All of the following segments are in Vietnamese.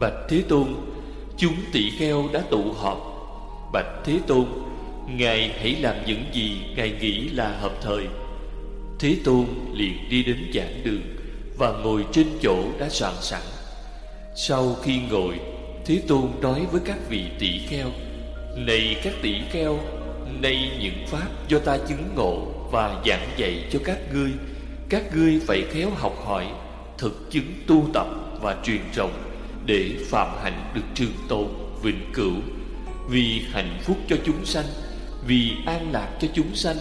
Bạch Thế Tôn, Chúng tỷ kheo đã tụ họp. Bạch Thế Tôn, Ngài hãy làm những gì Ngài nghĩ là hợp thời. Thế Tôn liền đi đến giảng đường Và ngồi trên chỗ đã soạn sẵn. Sau khi ngồi, Thế Tôn nói với các vị tỷ kheo, Này các tỷ kheo, Nay những pháp do ta chứng ngộ Và giảng dạy cho các ngươi Các ngươi phải khéo học hỏi, Thực chứng tu tập và truyền rộng để phạm hạnh được trường tồn Vĩnh cửu. Vì hạnh phúc cho chúng sanh Vì an lạc cho chúng sanh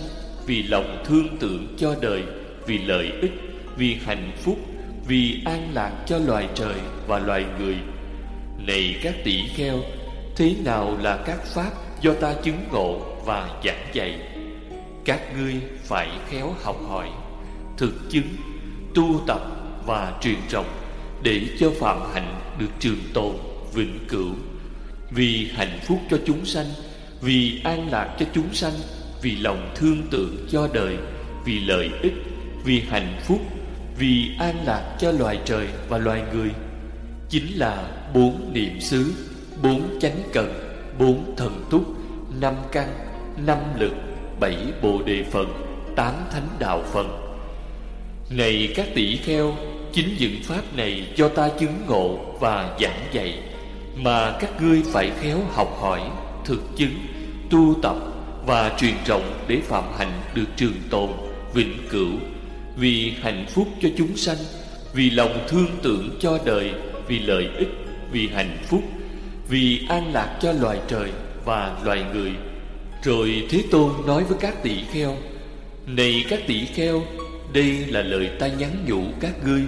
Vì lòng thương tưởng cho đời Vì lợi ích Vì hạnh phúc Vì an lạc cho loài trời và loài người. Này các tỷ kheo Thế nào là các pháp do ta chứng ngộ và giảng dạy? Các ngươi phải khéo học hỏi Thực chứng, tu tập và truyền rộng để cho phạm hạnh được trường tồn, vĩnh cửu. Vì hạnh phúc cho chúng sanh Vì an lạc cho chúng sanh Vì lòng thương tưởng cho đời Vì lợi ích Vì hạnh phúc Vì an lạc cho loài trời và loài người. Chính là bốn niệm xứ Bốn chánh cần Bốn thần túc Năm căn Năm lực Bảy bồ đề phần Tám thánh đạo phần Này các tỷ kheo Chính những pháp này do ta chứng ngộ và giảng dạy, Mà các ngươi phải khéo học hỏi, Thực chứng, Tu tập và truyền rộng Để phạm hạnh được trường tồn, Vĩnh cửu. Vì hạnh phúc cho chúng sanh, Vì lòng thương tưởng cho đời, Vì lợi ích, Vì hạnh phúc, Vì an lạc cho loài trời và loài người. Rồi Thế Tôn nói với các tỷ kheo, Này các tỷ kheo, Đây là lời ta nhắn nhủ các ngươi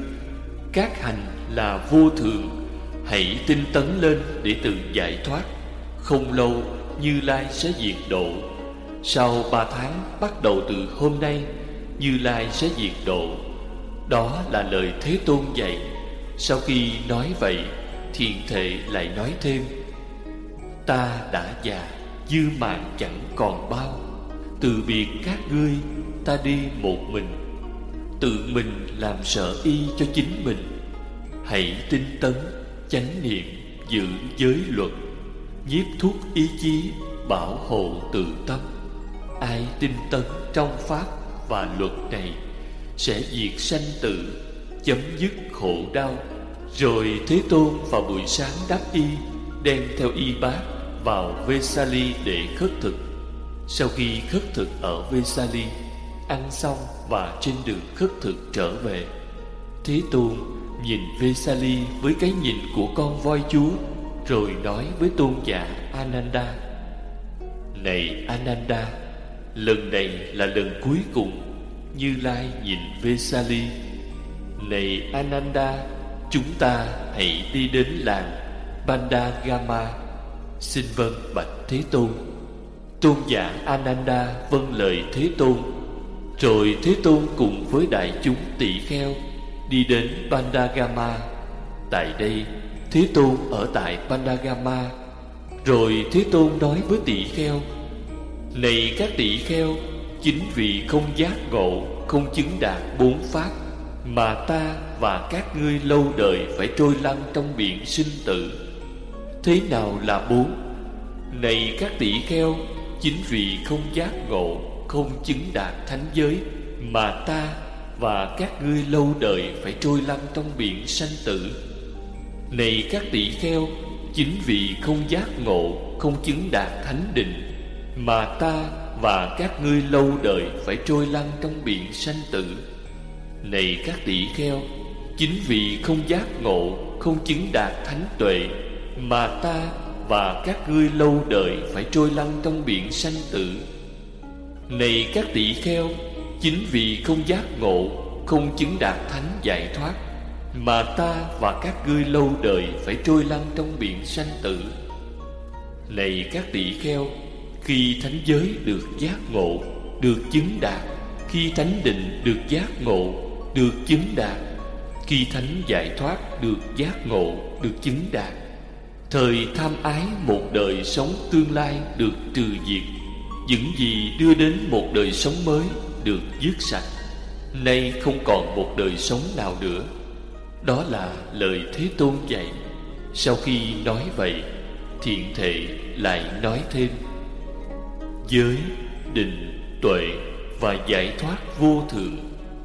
các hành là vô thường, Hãy tinh tấn lên để tự giải thoát. Không lâu, Như Lai sẽ diệt độ. Sau ba tháng bắt đầu từ hôm nay, Như Lai sẽ diệt độ. Đó là lời Thế Tôn dạy. Sau khi nói vậy, Thiền thệ lại nói thêm, Ta đã già, Dư mạng chẳng còn bao. Từ biệt các ngươi, Ta đi một mình Tự mình làm sợ y cho chính mình. Hãy tinh tấn Chánh niệm Giữ giới luật Nhiếp thuốc ý chí Bảo hộ tự tâm. Ai tinh tấn trong pháp và luật này Sẽ diệt sanh tử Chấm dứt khổ đau. Rồi Thế Tôn vào buổi sáng đáp y Đem theo y bác vào Vesali để khất thực. Sau khi khất thực ở Vesali, ăn xong và trên đường khất thực trở về, Thế Tôn nhìn Vesali với cái nhìn của con voi chúa, rồi nói với tôn giả Ananda: Này Ananda, lần này là lần cuối cùng Như Lai nhìn Vesali. Này Ananda, chúng ta hãy đi đến làng Bandagama. Xin vâng bạch Thế Tôn. Tôn giả Ananda vâng lời Thế Tôn. Rồi Thế Tôn cùng với đại chúng tỷ kheo Đi đến Pandagama Tại đây, Thế Tôn ở tại Pandagama Rồi Thế Tôn nói với tỷ kheo, Này các tỷ kheo, Chính vì không giác ngộ, Không chứng đạt bốn pháp, Mà ta và các ngươi lâu đời Phải trôi lăn trong biển sinh tử. Thế nào là bốn? Này các tỷ kheo, Chính vì không giác ngộ không chứng đạt thánh giới, Mà ta và các ngươi lâu đời Phải trôi lăn trong biển sanh tử. Này các tỷ kheo, Chính vì không giác ngộ, Không chứng đạt thánh định, Mà ta và các ngươi lâu đời Phải trôi lăn trong biển sanh tử. Này các tỷ kheo, Chính vì không giác ngộ, Không chứng đạt thánh tuệ, mà ta và các ngươi lâu đời phải trôi lăn trong biển sanh tử. Này các tỷ kheo, Chính vì không giác ngộ, Không chứng đạt thánh giải thoát, Mà ta và các ngươi lâu đời Phải trôi lăn trong biển sanh tử. Này các tỷ kheo, Khi thánh giới được giác ngộ, Được chứng đạt, Khi thánh định được giác ngộ, Được chứng đạt, Khi thánh giải thoát được giác ngộ, Được chứng đạt, Thời tham ái một đời sống tương lai được trừ diệt. Những gì đưa đến một đời sống mới được dứt sạch Nay không còn một đời sống nào nữa. Đó là lời Thế Tôn dạy. Sau khi nói vậy Thiện thệ lại nói thêm Giới, định, tuệ và giải thoát vô thượng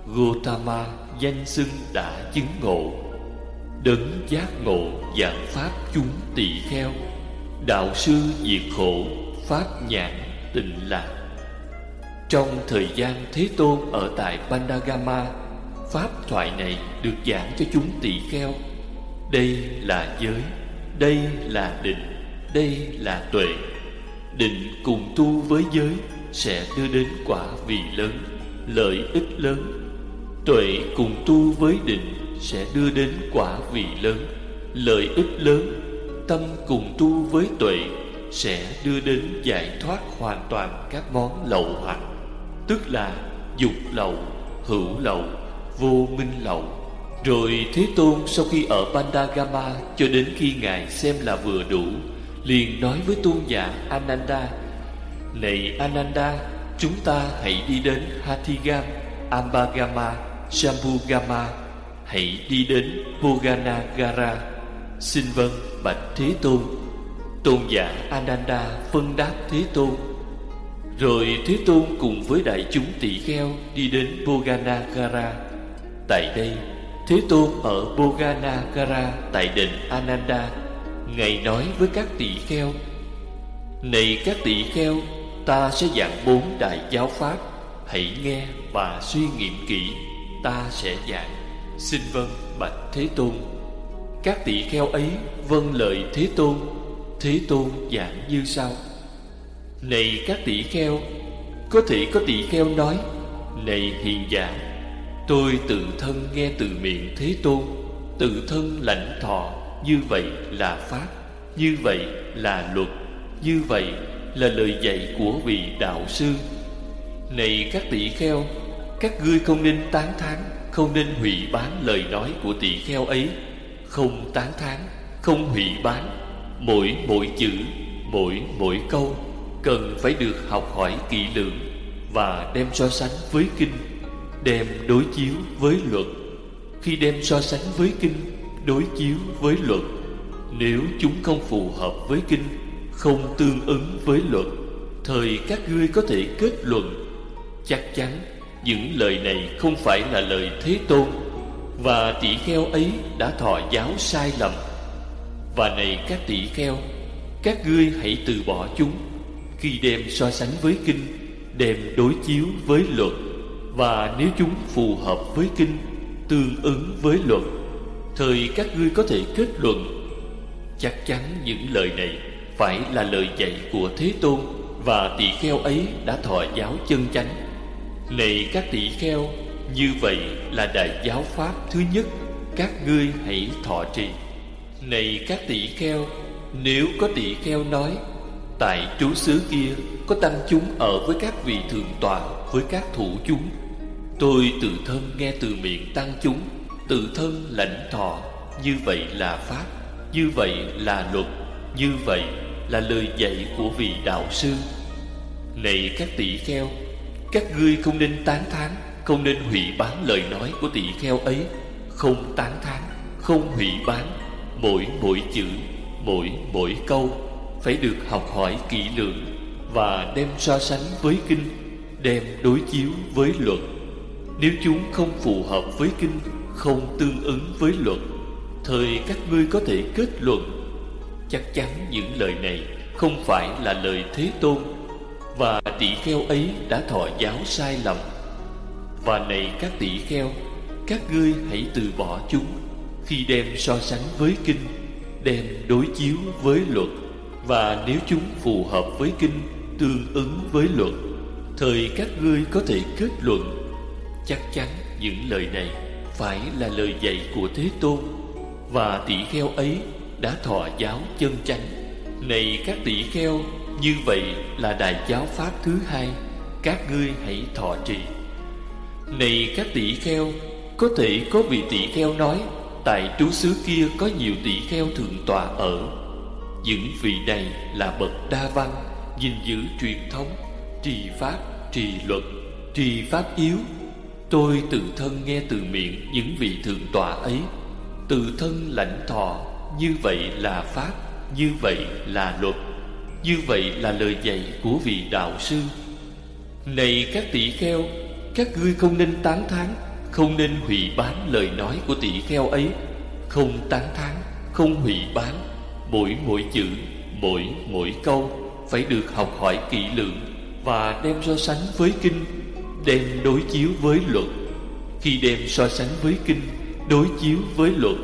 Gotama danh xưng đã chứng ngộ. Đấng giác ngộ dạng pháp chúng tỳ kheo Đạo sư diệt khổ Pháp nhãn tịnh lạc. Trong thời gian Thế Tôn ở tại Pandagama Pháp thoại này được giảng cho chúng tỳ kheo. Đây là giới, Đây là định, Đây là tuệ. Định cùng tu với giới Sẽ đưa đến quả vị lớn, Lợi ích lớn. Tuệ cùng tu với định Sẽ đưa đến quả vị lớn, Lợi ích lớn. Tâm cùng tu với tuệ sẽ đưa đến giải thoát hoàn toàn các món lậu hoặc Tức là dục lậu, hữu lậu, vô minh lậu. Rồi Thế Tôn sau khi ở Pandagama Cho đến khi Ngài xem là vừa đủ liền nói với tôn giả Ananda Này Ananda Chúng ta hãy đi đến Hathigam, Ambagama, Shambhugama. Hãy đi đến Boganagara Xin vâng bạch Thế Tôn. Tôn giả Ananda phân đáp Thế Tôn. Rồi Thế Tôn cùng với đại chúng tỷ kheo đi đến Boganagara Tại đây, Thế Tôn ở Boganagara tại đền Ananda, Ngài nói với các tỷ kheo, Này các tỷ kheo, Ta sẽ giảng bốn đại giáo pháp. Hãy nghe và suy nghiệm kỹ, Ta sẽ giảng. Xin vâng bạch Thế Tôn. Các tỷ kheo ấy vâng lời Thế Tôn. Thế Tôn giảng như sau. Này các tỷ kheo, Có thể có tỷ kheo nói, Này hiền giả, Tôi tự thân nghe từ miệng Thế Tôn, Tự thân lãnh thọ, như vậy là pháp, Như vậy là luật, Như vậy là lời dạy của vị đạo sư. Này các tỷ kheo, Các ngươi không nên tán thán, Không nên hủy bán lời nói của tỷ kheo ấy. Không tán thán, Không hủy bán Mỗi mỗi chữ, Mỗi mỗi câu Cần phải được học hỏi kỹ lưỡng Và đem so sánh với kinh, Đem đối chiếu với luật. Khi đem so sánh với kinh, đối chiếu với luật, nếu chúng không phù hợp với kinh, không tương ứng với luật, thời các ngươi có thể kết luận. Chắc chắn những lời này không phải là lời thế tôn, và tỷ kheo ấy đã thọ giáo sai lầm và này các tỷ kheo, các ngươi hãy từ bỏ chúng, khi đem so sánh với kinh, đem đối chiếu với luật. Và nếu chúng phù hợp với kinh, tương ứng với luật, Thời các ngươi có thể kết luận. Chắc chắn những lời này Phải là lời dạy của Thế Tôn, Và tỷ kheo ấy đã thọ giáo chân chánh. Này các tỷ kheo, Như vậy là đại giáo pháp thứ nhất, Các ngươi hãy thọ trì. Này các tỷ kheo, Nếu có tỷ kheo nói, Tại trú xứ kia Có tăng chúng ở với các vị thượng tọa, Với các thủ chúng. Tôi tự thân nghe từ miệng tăng chúng, Tự thân lãnh thọ, Như vậy là Pháp, Như vậy là luật, Như vậy là lời dạy của vị đạo sư. Này các tỷ kheo, Các ngươi không nên tán thán, Không nên hủy bán lời nói của tỷ kheo ấy. Không tán thán, Không hủy bán Mỗi mỗi chữ, Mỗi mỗi câu Phải được học hỏi kỹ lưỡng Và đem so sánh với kinh, Đem đối chiếu với luật. Nếu chúng không phù hợp với kinh, không tương ứng với luật, Thời các ngươi có thể kết luận. Chắc chắn những lời này không phải là lời Thế Tôn, Và tỷ kheo ấy đã thọ giáo sai lầm. Và này các tỷ kheo, Các ngươi hãy từ bỏ chúng. Khi đem so sánh với kinh Đem đối chiếu với luật Và nếu chúng phù hợp với kinh Tương ứng với luật Thời các ngươi có thể kết luận Chắc chắn những lời này phải là lời dạy của Thế Tôn và tỷ kheo ấy đã thọ giáo chân chánh. Này các tỷ kheo, như vậy là đại giáo pháp thứ hai, các ngươi hãy thọ trì. Này các tỷ kheo, có thể có vị tỷ kheo nói, tại trú xứ kia có nhiều tỷ kheo thượng tọa ở. Những vị này là bậc đa văn, gìn giữ truyền thống, trì pháp, trì luật, trì pháp yếu. Tôi tự thân nghe từ miệng những vị thượng tọa ấy. Tự thân lãnh thọ Như vậy là Pháp Như vậy là luật Như vậy là lời dạy của vị đạo sư. Này các tỷ kheo Các ngươi không nên tán thán. Không nên hủy bán lời nói của tỷ kheo ấy. Không tán thán, Không hủy bán. Mỗi mỗi chữ, Mỗi mỗi câu Phải được học hỏi kỹ lưỡng Và đem so sánh với kinh, Đem đối chiếu với luật. Khi đem so sánh với kinh, Đối chiếu với luật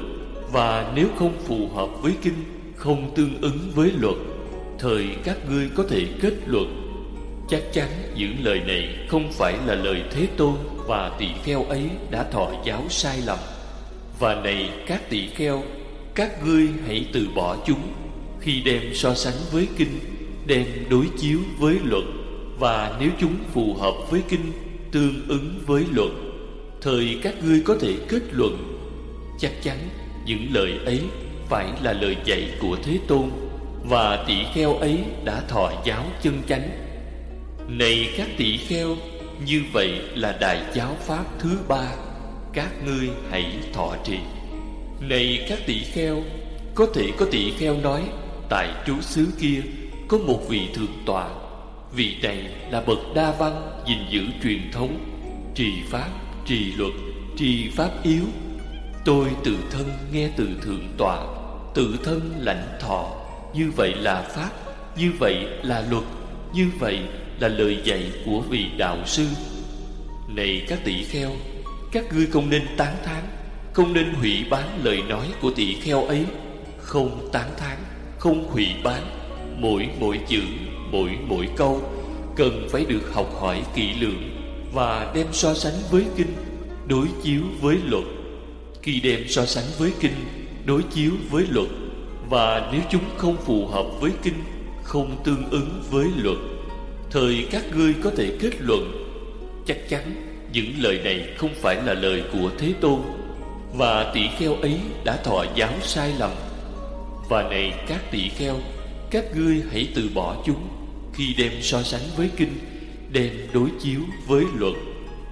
Và nếu không phù hợp với kinh, Không tương ứng với luật, Thời các ngươi có thể kết luận Chắc chắn những lời này không phải là lời Thế Tôn và tỳ kheo ấy đã thọ giáo sai lầm. Và này các tỳ kheo, các ngươi hãy từ bỏ chúng khi đem so sánh với kinh, đem đối chiếu với luật và nếu chúng phù hợp với kinh, tương ứng với luật, thời các ngươi có thể kết luận chắc chắn những lời ấy phải là lời dạy của Thế Tôn và tỷ kheo ấy đã thọ giáo chân chánh. Này các tỷ kheo, như vậy là đại giáo pháp thứ ba, các ngươi hãy thọ trì. Này các tỷ kheo, có thể có tỷ kheo nói tại trú xứ kia có một vị thượng tọa, vị này là bậc đa văn gìn giữ truyền thống, trì pháp, trì luật, trì pháp yếu. Tôi tự thân nghe từ thượng tọa, tự thân lãnh thọ như vậy là Pháp Như vậy là luật Như vậy là lời dạy của vị đạo sư. Này các tỷ kheo, Các ngươi không nên tán thán, Không nên hủy bán lời nói của tỷ kheo ấy. Không tán thán, Không hủy bán, Mỗi mỗi chữ, Mỗi mỗi câu Cần phải được học hỏi kỹ lưỡng Và đem so sánh với kinh, Đối chiếu với luật. Khi đem so sánh với kinh, Đối chiếu với luật, và nếu chúng không phù hợp với kinh, Không tương ứng với luật Thời các ngươi có thể kết luận, Chắc chắn những lời này không phải là lời của Thế Tôn, Và tỷ kheo ấy đã thọ giáo sai lầm. Và này các tỷ kheo, Các ngươi hãy từ bỏ chúng Khi đem so sánh với kinh, Đem đối chiếu với luật.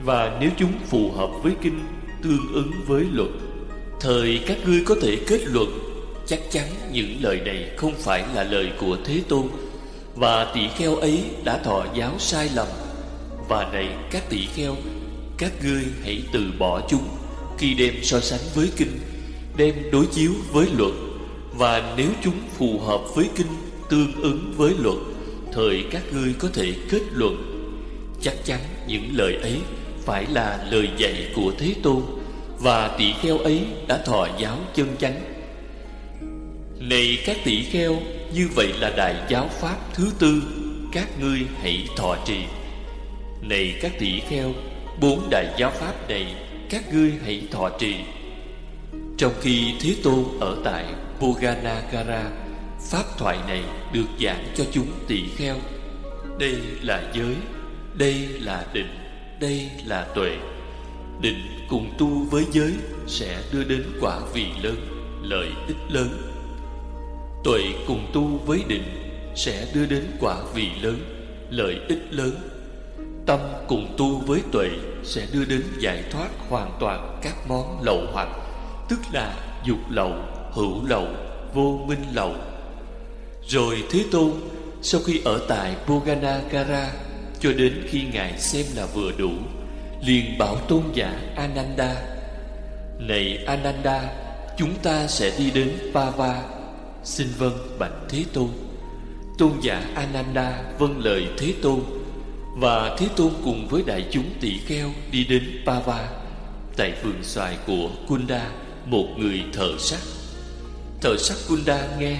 Và nếu chúng phù hợp với kinh, Tương ứng với luật, Thời các ngươi có thể kết luận, Chắc chắn những lời này không phải là lời của Thế Tôn và tỷ kheo ấy đã thọ giáo sai lầm. Và này, các tỷ kheo, Các ngươi hãy từ bỏ chúng, Khi đem so sánh với kinh, Đem đối chiếu với luật. Và nếu chúng phù hợp với kinh, Tương ứng với luật, Thời các ngươi có thể kết luận. Chắc chắn những lời ấy Phải là lời dạy của Thế Tôn, Và tỷ kheo ấy đã thọ giáo chân chánh. Này các tỷ kheo như vậy là đại giáo pháp thứ tư, Các ngươi hãy thọ trì. Này các tỷ kheo, Bốn đại giáo pháp này, Các ngươi hãy thọ trì. Trong khi Thế Tôn ở tại Boganagara Pháp thoại này được giảng cho chúng tỷ kheo, Đây là giới, Đây là định, Đây là tuệ. Định cùng tu với giới Sẽ đưa đến quả vị lớn, Lợi ích lớn. Tuệ cùng tu với định Sẽ đưa đến quả vị lớn Lợi ích lớn. Tâm cùng tu với tuệ Sẽ đưa đến giải thoát hoàn toàn Các món lậu hoặc Tức là dục lậu, hữu lậu, vô minh lậu. Rồi Thế Tôn Sau khi ở tại Boganagara Cho đến khi Ngài xem là vừa đủ liền bảo tôn giả Ananda Này Ananda Chúng ta sẽ đi đến Pava Xin vâng bạch Thế Tôn. Tôn giả Ananda vâng lời Thế Tôn. Và Thế Tôn cùng với đại chúng tỷ kheo đi đến Pava, Tại vườn xoài của Kunda, Một người thợ sắt. Thợ sắt Kunda nghe,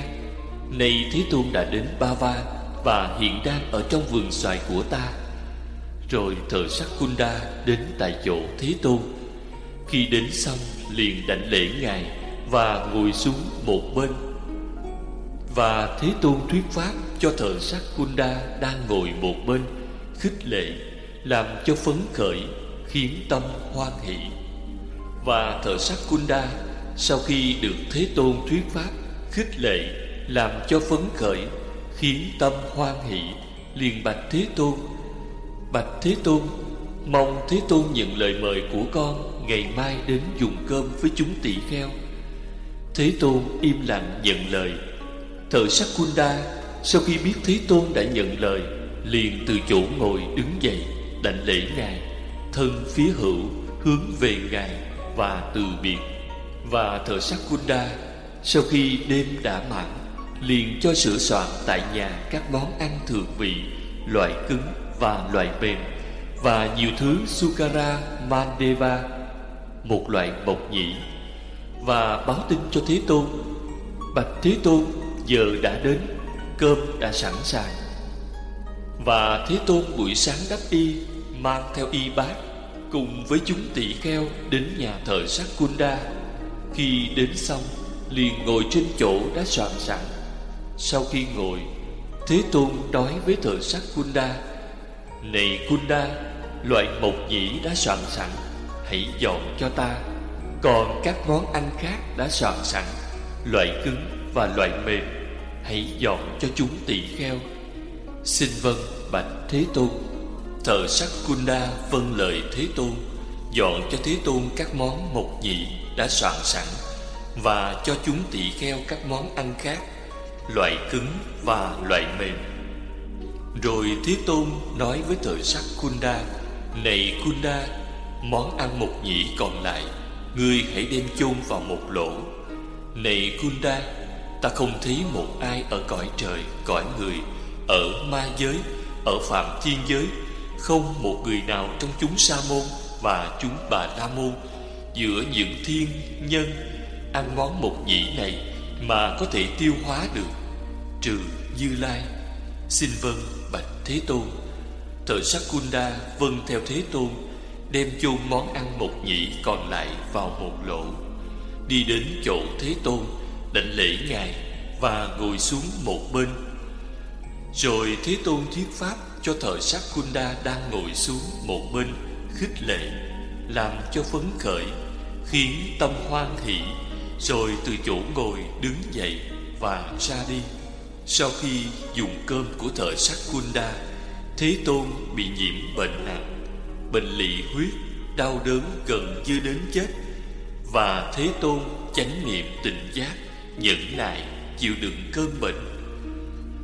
nay Thế Tôn đã đến Pava Và hiện đang ở trong vườn xoài của ta. Rồi thợ sắt Kunda đến tại chỗ Thế Tôn. Khi đến xong, liền đảnh lễ Ngài Và ngồi xuống một bên và Thế Tôn thuyết pháp cho thợ sắc Kunda đang ngồi một bên, Khích lệ, Làm cho phấn khởi, Khiến tâm hoan hỷ. Và thợ sắc Kunda, Sau khi được Thế Tôn thuyết pháp, Khích lệ, Làm cho phấn khởi, Khiến tâm hoan hỷ, liền bạch Thế Tôn. Bạch Thế Tôn, Mong Thế Tôn nhận lời mời của con Ngày mai đến dùng cơm với chúng tỳ kheo. Thế Tôn im lặng nhận lời. Thợ sắc Kunda Sau khi biết Thế Tôn đã nhận lời, Liền từ chỗ ngồi đứng dậy, Đảnh lễ Ngài, Thân phía hữu, hướng về Ngài Và từ biệt. Và thợ sắc Kunda Sau khi đêm đã mãn, Liền cho sửa soạn tại nhà Các món ăn thượng vị, Loại cứng và loại mềm, Và nhiều thứ Sukara Mandeva, Một loại mộc nhĩ. Và báo tin cho Thế Tôn, Bạch Thế Tôn Giờ đã đến, Cơm đã sẵn sàng. Và Thế Tôn buổi sáng đắp y, Mang theo y bát, Cùng với chúng tỷ kheo Đến nhà thờ sắc Kunda. Khi đến xong, Liền ngồi trên chỗ đã soạn sẵn. Sau khi ngồi, Thế Tôn nói với thợ sắc Kunda, Này Kunda, Loại mộc nhĩ đã soạn sẵn, Hãy dọn cho ta. Còn các món ăn khác đã soạn sẵn, Loại cứng và loại mềm, Hãy dọn cho chúng tỳ kheo. Xin vâng bạch Thế Tôn. Thợ sắc Kunda vâng lời Thế Tôn, Dọn cho Thế Tôn các món mộc nhị đã soạn sẵn Và cho chúng tỳ kheo các món ăn khác, Loại cứng và loại mềm. Rồi Thế Tôn nói với thợ sắc Kunda Này Kunda Món ăn mộc nhị còn lại, Ngươi hãy đem chôn vào một lỗ. Này Kunda Ta không thấy một ai ở cõi trời, cõi người Ở ma giới, ở phạm thiên giới Không một người nào trong chúng sa môn và chúng bà la môn. Giữa những thiên nhân Ăn món một nhĩ này Mà có thể tiêu hóa được Trừ Như Lai Xin vâng bạch Thế Tôn. Thợ sắc Kunda vâng theo Thế Tôn Đem chôn món ăn một nhị còn lại vào một lỗ Đi đến chỗ Thế Tôn đảnh lễ ngài và ngồi xuống một bên. Rồi thế tôn thuyết pháp cho thợ sắc kunda đang ngồi xuống một bên, khích lệ, làm cho phấn khởi, khiến tâm hoan hỷ, rồi từ chỗ ngồi đứng dậy và ra đi. Sau khi dùng cơm của thợ sắc kunda, thế tôn bị nhiễm bệnh nặng, bệnh lị huyết, đau đớn gần như đến chết, và thế tôn chánh niệm tỉnh giác nhẫn nại chịu đựng cơn bệnh.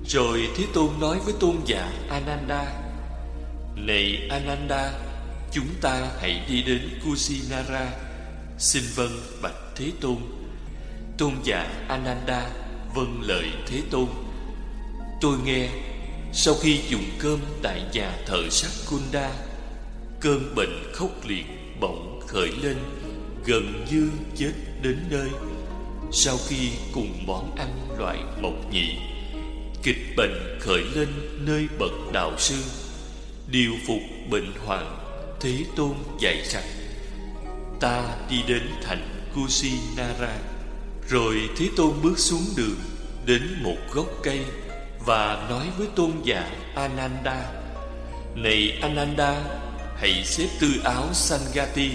Rồi thế tôn nói với tôn giả ananda này ananda, chúng ta hãy đi đến kusinara. Xin vâng bạch thế tôn. Tôn giả ananda vâng lời thế tôn. Tôi nghe, sau khi dùng cơm tại nhà thợ sắc kunda, cơn bệnh khốc liệt bỗng khởi lên, gần như chết đến nơi sau khi cùng món ăn loại mộc nhị, Kịch bệnh khởi lên nơi bậc đạo sư. Điều phục bệnh hoạn Thế Tôn dạy rằng, Ta đi đến thành Kusinara, Rồi Thế Tôn bước xuống đường Đến một gốc cây Và nói với tôn giả Ananda, Này Ananda, Hãy xếp tư áo Sangati.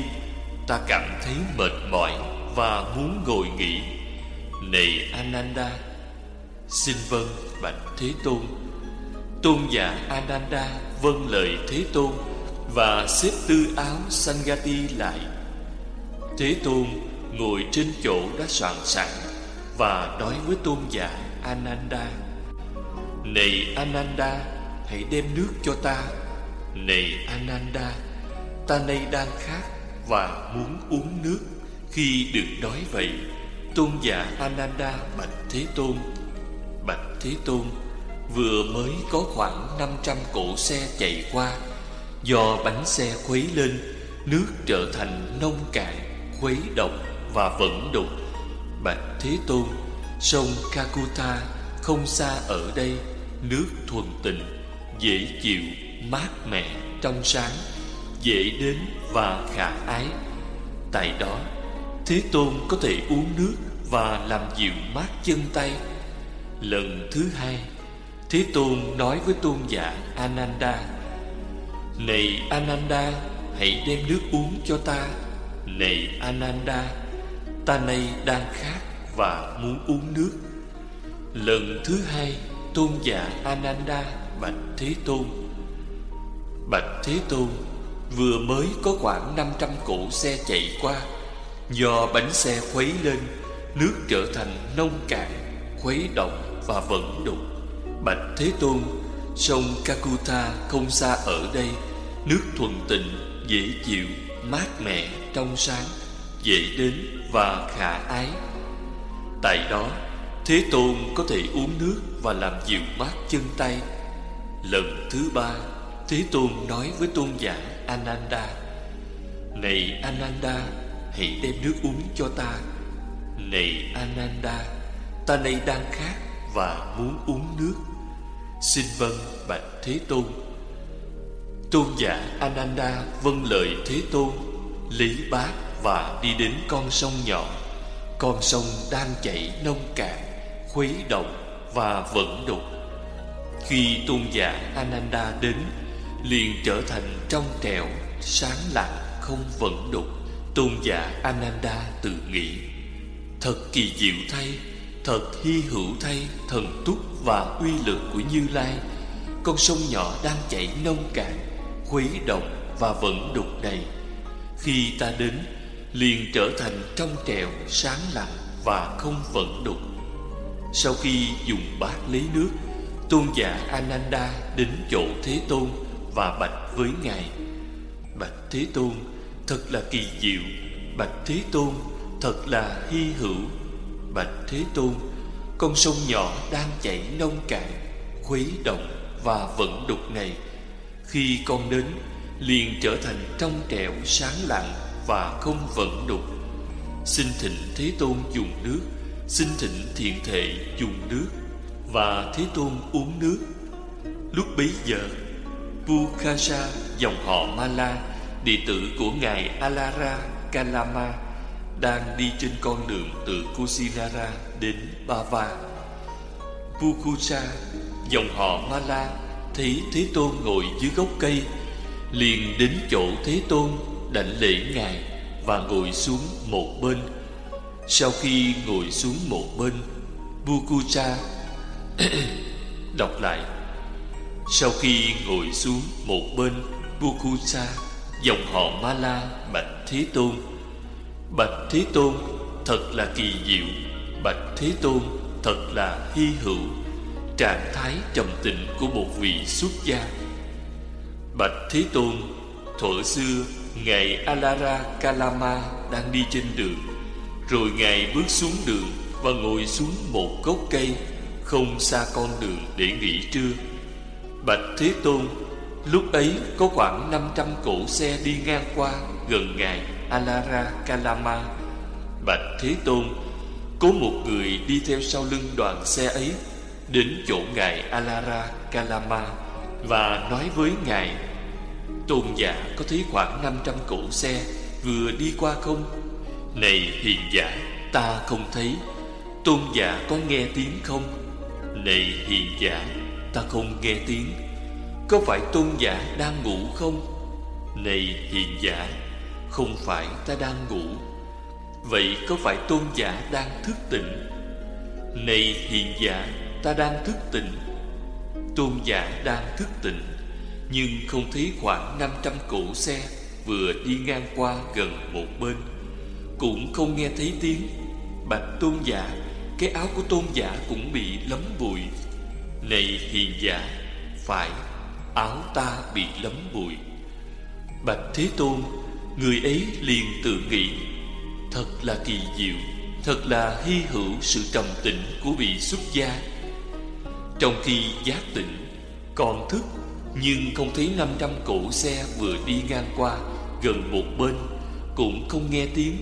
Ta cảm thấy mệt mỏi Và muốn ngồi nghỉ này Ananda, Xin vâng bạch Thế Tôn. Tôn giả Ananda vâng lời Thế Tôn Và xếp tư áo Sangati lại. Thế Tôn ngồi trên chỗ đã soạn sẵn Và nói với tôn giả Ananda, Này Ananda, Hãy đem nước cho ta. Này Ananda, Ta nay đang khát Và muốn uống nước Khi được đói vậy. Tôn giả Ananda bạch Thế Tôn. Bạch Thế Tôn Vừa mới có khoảng 500 cỗ xe chạy qua Do bánh xe khuấy lên Nước trở thành nông cạn Khuấy động và vẫn đục. Bạch Thế Tôn Sông Kakuta không xa ở đây Nước thuần tịnh Dễ chịu, mát mẻ, trong sáng Dễ đến và khả ái. Tại đó Thế Tôn có thể uống nước và làm dịu mát chân tay. Lần thứ hai, Thế Tôn nói với tôn giả Ananda: "Này Ananda, hãy đem nước uống cho ta. Này Ananda, ta nay đang khát và muốn uống nước." Lần thứ hai, tôn giả Ananda bạch Thế Tôn: "Bạch Thế Tôn, vừa mới có khoảng 500 cỗ xe chạy qua, do bánh xe khuấy lên Nước trở thành nông cạn Khuấy động và vận đục. Bạch Thế Tôn Sông Kakuta không xa ở đây Nước thuần tịnh, dễ chịu, mát mẻ, trong sáng Dễ đến và khả ái. Tại đó Thế Tôn có thể uống nước và làm dịu mát chân tay. Lần thứ ba Thế Tôn nói với tôn giả Ananda Này Ananda Hãy đem nước uống cho ta. Này Ananda, Ta nay đang khát và muốn uống nước. Xin vâng bạch Thế Tôn. Tôn giả Ananda vâng lời Thế Tôn lý bát và đi đến con sông nhỏ. Con sông đang chảy nông cạn, Khuấy động và vận đục. Khi tôn giả Ananda đến, Liền trở thành trong trẻo, Sáng lặng không vận đục. Tôn giả Ananda tự nghĩ Thật kỳ diệu thay, Thật hy hữu thay, Thần túc và uy lực của Như Lai. Con sông nhỏ đang chảy nông cạn, Khuấy động và vận đục đầy. Khi ta đến, Liền trở thành trong trẻo Sáng lặng và không vận đục. Sau khi dùng bát lấy nước, Tôn giả Ananda đến chỗ Thế Tôn Và bạch với Ngài. Bạch Thế Tôn, Thật là kỳ diệu. Bạch Thế Tôn Thật là hy hữu. Bạch Thế Tôn, Con sông nhỏ đang chảy nông cạn, Khuấy động và vận đục này. Khi con đến, liền trở thành trong trẻo sáng lặng Và không vận đục. Xin thịnh Thế Tôn dùng nước, Xin thịnh thiện thể dùng nước, Và Thế Tôn uống nước. Lúc bấy giờ, Pukhasa dòng họ Mala, Đệ tử của Ngài Alara Kalama đang đi trên con đường từ Kusinara đến Bava. Pukusa Dòng họ Mala, Thấy Thế Tôn ngồi dưới gốc cây, Liền đến chỗ Thế Tôn, Đảnh lễ Ngài Và ngồi xuống một bên. Sau khi ngồi xuống một bên Pukusa Đọc lại. Sau khi ngồi xuống một bên Pukusa Dòng họ Ma La Bạch Thế Tôn Bạch Thế Tôn, Thật là kỳ diệu. Bạch Thế Tôn, Thật là hy hữu. Trạng thái trầm tịnh của một vị xuất gia. Bạch Thế Tôn, Thuở xưa, Ngài Alara Kalama đang đi trên đường. Rồi Ngài bước xuống đường Và ngồi xuống một gốc cây, Không xa con đường để nghỉ trưa. Bạch Thế Tôn, Lúc ấy có khoảng 500 cỗ xe đi ngang qua gần ngài. Alara Kalama. Bạch Thế Tôn, có một người đi theo sau lưng đoàn xe ấy đến chỗ ngài Alara Kalama và nói với ngài Tôn giả có thấy khoảng 500 cỗ xe vừa đi qua không? Này hiền giả, ta không thấy. Tôn giả có nghe tiếng không? Này hiền giả, ta không nghe tiếng. Có phải tôn giả đang ngủ không? Này hiền giả không phải ta đang ngủ. Vậy có phải tôn giả đang thức tỉnh? Này hiện giả, Ta đang thức tỉnh. Tôn giả đang thức tỉnh, Nhưng không thấy khoảng 500 cỗ xe Vừa đi ngang qua gần một bên. Cũng không nghe thấy tiếng. Bạch tôn giả, Cái áo của tôn giả cũng bị lấm bụi. Này hiền giả, Phải, áo ta bị lấm bụi. Bạch Thế Tôn Người ấy liền tự nghĩ, Thật là kỳ diệu, Thật là hy hữu sự trầm tĩnh của vị xuất gia. Trong khi giác tỉnh, Còn thức, Nhưng không thấy 500 cỗ xe vừa đi ngang qua, Gần một bên, Cũng không nghe tiếng.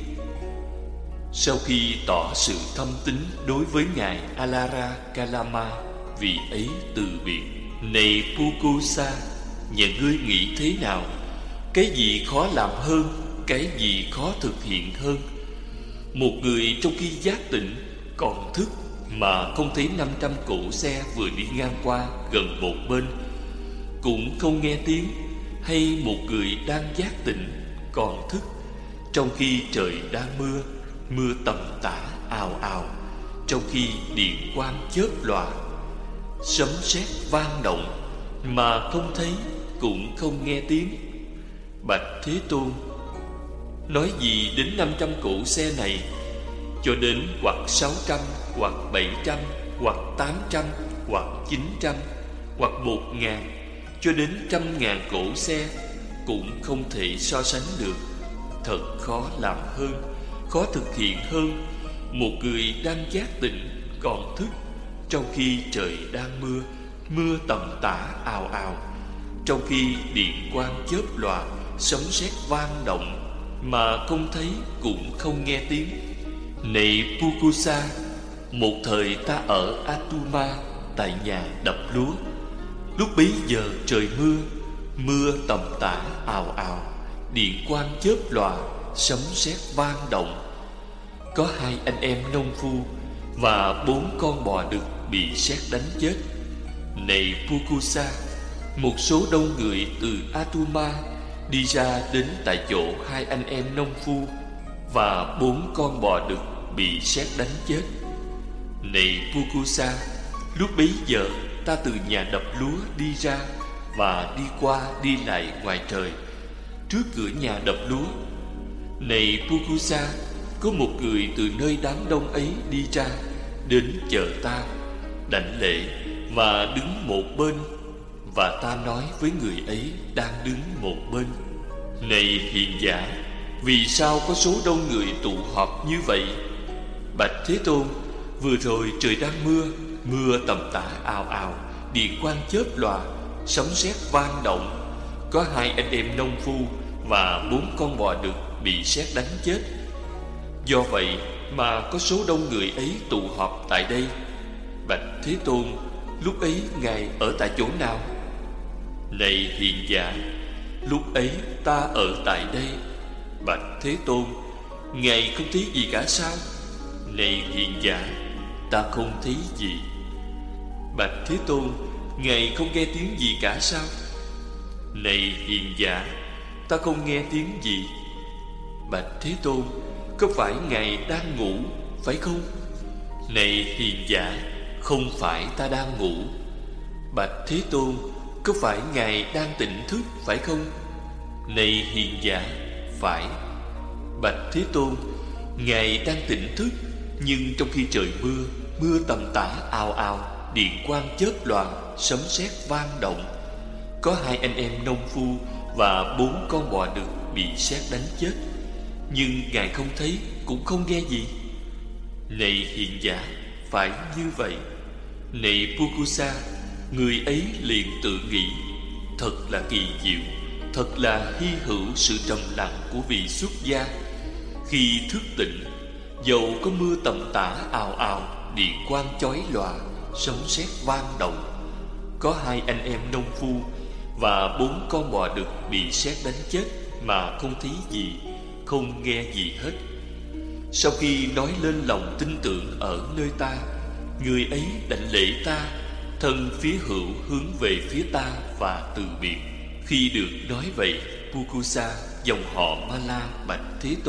Sau khi tỏ sự thâm tín đối với Ngài Alara Kalama, Vị ấy từ biệt, này Pukusa, Nhà ngươi nghĩ thế nào? Cái gì khó làm hơn, Cái gì khó thực hiện hơn? Một người trong khi giác tỉnh, Còn thức Mà không thấy 500 cỗ xe vừa đi ngang qua Gần một bên, Cũng không nghe tiếng, Hay một người đang giác tỉnh, Còn thức Trong khi trời đang mưa Mưa tầm tã ào ào, Trong khi điện quang chớp loạn Sấm sét vang động Mà không thấy cũng không nghe tiếng. Bạch Thế Tôn. Nói gì đến 500 cỗ xe này, Cho đến hoặc sáu trăm, Hoặc bảy trăm, Hoặc tám trăm, Hoặc chín trăm, Hoặc một ngàn, Cho đến trăm ngàn cổ xe Cũng không thể so sánh được. Thật khó làm hơn, Khó thực hiện hơn. Một người đang giác tỉnh Còn thức, Trong khi trời đang mưa Mưa tầm tã ào ào. Trong khi điện quang chớp loạn. Sấm sét vang động Mà không thấy cũng không nghe tiếng. Này Pukusa Một thời ta ở Atuma, Tại nhà đập lúa. Lúc bấy giờ trời mưa Mưa tầm tã ào ào, Điện quang chớp lòa, Sấm sét vang động. Có hai anh em nông phu Và bốn con bò đực bị sét đánh chết. Này Pukusa Một số đông người từ Atuma Đi ra đến tại chỗ hai anh em nông phu Và bốn con bò đực bị sét đánh chết. Này Pukusa, Lúc bấy giờ ta từ nhà đập lúa đi ra Và đi qua đi lại ngoài trời, Trước cửa nhà đập lúa. Này Pukusa, Có một người từ nơi đám đông ấy đi ra Đến chờ ta, Đảnh lễ Và đứng một bên và ta nói với người ấy Đang đứng một bên, Này hiền giả, Vì sao có số đông người tụ họp như vậy? Bạch Thế Tôn, Vừa rồi trời đang mưa Mưa tầm tã ào ào Điện quang chớp lòa, Sấm sét vang động. Có hai anh em nông phu Và bốn con bò đực bị sét đánh chết. Do vậy mà có số đông người ấy tụ họp tại đây. Bạch Thế Tôn, Lúc ấy Ngài ở tại chỗ nào? Này hiền giả, Lúc ấy ta ở tại đây. Bạch Thế Tôn, Ngài không thấy gì cả sao? Này hiền giả, Ta không thấy gì. Bạch Thế Tôn, Ngài không nghe tiếng gì cả sao? Này hiền giả, Ta không nghe tiếng gì. Bạch Thế Tôn, Có phải Ngài đang ngủ, Phải không? Này hiền giả, Không phải ta đang ngủ. Bạch Thế Tôn có phải Ngài đang tỉnh thức, phải không? Này hiền giả, Phải. Bạch Thế Tôn, Ngài đang tỉnh thức, Nhưng trong khi trời mưa Mưa tầm tã ào ào, Điện quang chớp loạn, Sấm sét vang động. Có hai anh em nông phu Và bốn con bò đực bị sét đánh chết, Nhưng Ngài không thấy, Cũng không nghe gì. Này hiền giả, Phải như vậy. Này Pukusa Người ấy liền tự nghĩ, Thật là kỳ diệu, Thật là hy hữu sự trầm lặng của vị xuất gia. Khi thức tỉnh, Dầu có mưa tầm tã ào ào, Điện quang chói lòa, Sấm sét vang động, Có hai anh em nông phu Và bốn con bò đực bị sét đánh chết Mà không thấy gì, Không nghe gì hết. Sau khi nói lên lòng tin tưởng ở nơi ta, Người ấy đảnh lễ ta Thân phía hữu hướng về phía ta và từ biệt. Khi được nói vậy, Pukusa dòng họ Mala bạch Thế Tôn